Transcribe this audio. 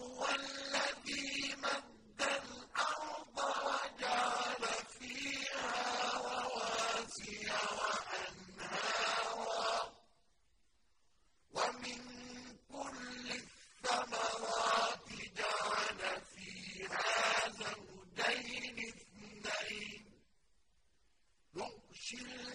هُوَ الَّذِي مَدَّ الْأَرْضَ وَجَعَلَ فِيهَا رَوَاسِيَ وَأَنْهَارًا. وَمِن كُلِّ الثَّمَرَاتِ جَعَلَ فِيهَا زَوْجَيْنِ اثْنَيْنِ. يُغْشِي